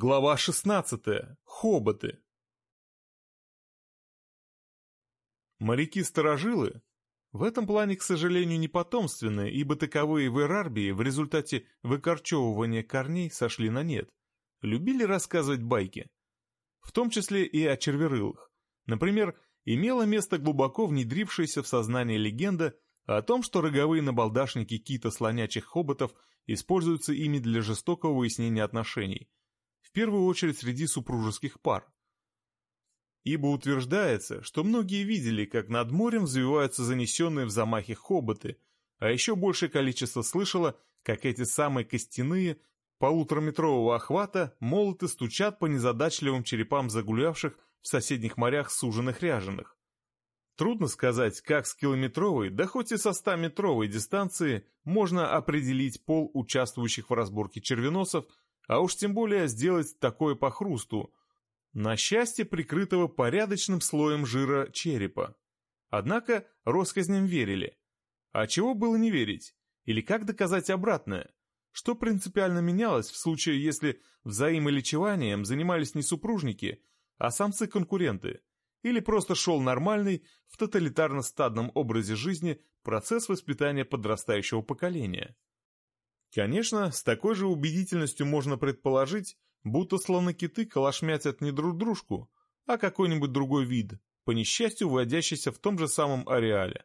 Глава 16. Хоботы. Моряки-сторожилы в этом плане, к сожалению, не потомственные, ибо таковые в Эрарбии в результате выкорчевывания корней сошли на нет. Любили рассказывать байки. В том числе и о черверылых. Например, имела место глубоко внедрившаяся в сознание легенда о том, что роговые набалдашники кита-слонячих хоботов используются ими для жестокого выяснения отношений – в первую очередь среди супружеских пар. Ибо утверждается, что многие видели, как над морем взвиваются занесенные в замахе хоботы, а еще большее количество слышало, как эти самые костяные, полутораметрового охвата, молоты стучат по незадачливым черепам загулявших в соседних морях суженых ряженых. Трудно сказать, как с километровой, да хоть и со ста-метровой дистанции можно определить пол участвующих в разборке червеносов а уж тем более сделать такое по хрусту, на счастье прикрытого порядочным слоем жира черепа. Однако россказням верили. А чего было не верить? Или как доказать обратное? Что принципиально менялось в случае, если взаимолечеванием занимались не супружники, а самцы-конкуренты? Или просто шел нормальный, в тоталитарно-стадном образе жизни процесс воспитания подрастающего поколения? Конечно, с такой же убедительностью можно предположить, будто слонокиты калашмятят не друг дружку, а какой-нибудь другой вид, по несчастью вводящийся в том же самом ареале.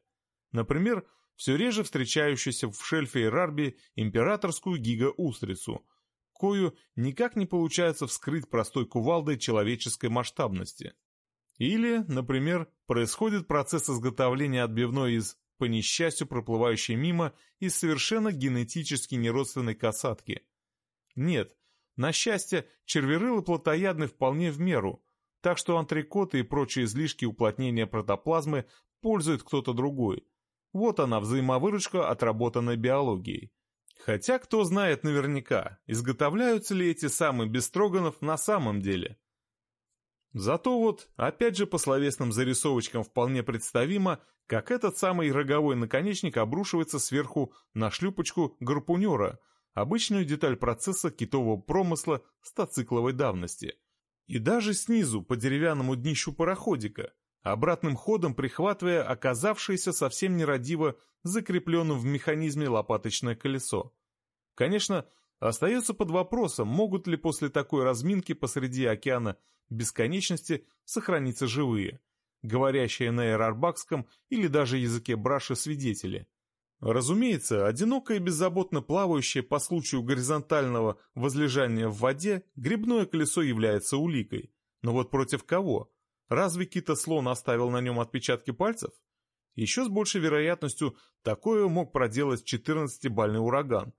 Например, все реже встречающуюся в шельфе и рарби императорскую гигаустрицу, кою никак не получается вскрыть простой кувалдой человеческой масштабности. Или, например, происходит процесс изготовления отбивной из по несчастью проплывающей мимо из совершенно генетически неродственной касатки. Нет, на счастье, черверылы плотоядны вполне в меру, так что антрикоты и прочие излишки уплотнения протоплазмы пользует кто-то другой. Вот она, взаимовыручка, отработанной биологией. Хотя кто знает наверняка, изготовляются ли эти самые бестроганов на самом деле. Зато вот, опять же по словесным зарисовочкам вполне представимо, как этот самый роговой наконечник обрушивается сверху на шлюпочку гарпунера, обычную деталь процесса китового промысла стацикловой давности. И даже снизу, по деревянному днищу пароходика, обратным ходом прихватывая оказавшееся совсем нерадиво закрепленным в механизме лопаточное колесо. Конечно, остается под вопросом, могут ли после такой разминки посреди океана бесконечности сохраниться живые, говорящие на эрарбакском или даже языке браши свидетели. Разумеется, одинокое и беззаботно плавающее по случаю горизонтального возлежания в воде грибное колесо является уликой. Но вот против кого? Разве кита-слон оставил на нем отпечатки пальцев? Еще с большей вероятностью такое мог проделать 14-бальный ураган.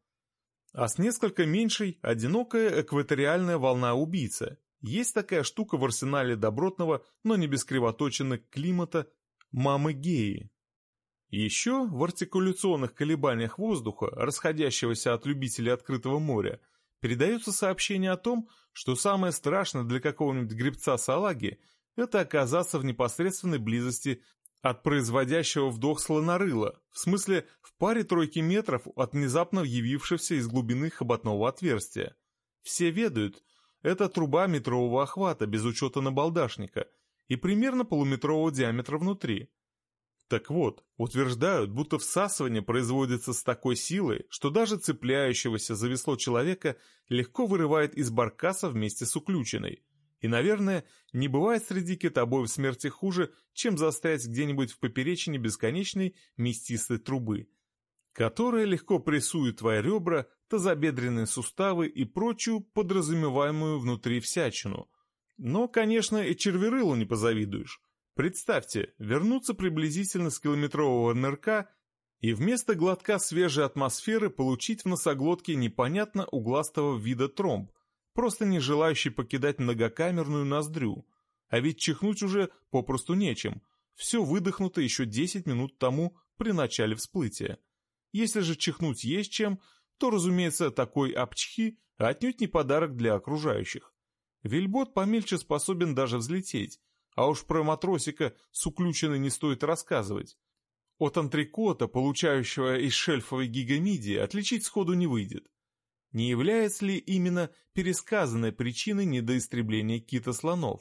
А с несколько меньшей – одинокая экваториальная волна-убийца, есть такая штука в арсенале добротного, но не без кривоточины климата мамы геи. Еще в артикуляционных колебаниях воздуха, расходящегося от любителей открытого моря, передаются сообщения о том, что самое страшное для какого-нибудь гребца салаги – это оказаться в непосредственной близости от производящего вдох слонорыла, в смысле в паре тройки метров от внезапно явившегося из глубины хоботного отверстия. Все ведают – это труба метрового охвата без учета набалдашника и примерно полуметрового диаметра внутри. Так вот, утверждают, будто всасывание производится с такой силой, что даже цепляющегося за весло человека легко вырывает из баркаса вместе с уключенной. И, наверное, не бывает среди китобоев смерти хуже, чем застрять где-нибудь в поперечине бесконечной мясистой трубы, которая легко прессует твои ребра, тазобедренные суставы и прочую подразумеваемую внутри всячину. Но, конечно, и черверылу не позавидуешь. Представьте, вернуться приблизительно с километрового нырка и вместо глотка свежей атмосферы получить в носоглотке непонятно угластого вида тромб, просто не желающий покидать многокамерную ноздрю. А ведь чихнуть уже попросту нечем. Все выдохнуто еще 10 минут тому при начале всплытия. Если же чихнуть есть чем, то, разумеется, такой обчхи отнюдь не подарок для окружающих. Вельбот помельче способен даже взлететь, а уж про матросика с уключенной не стоит рассказывать. От антрикота, получающего из шельфовой гигамидии, отличить сходу не выйдет. Не является ли именно пересказанной причиной недоистребления кита-слонов?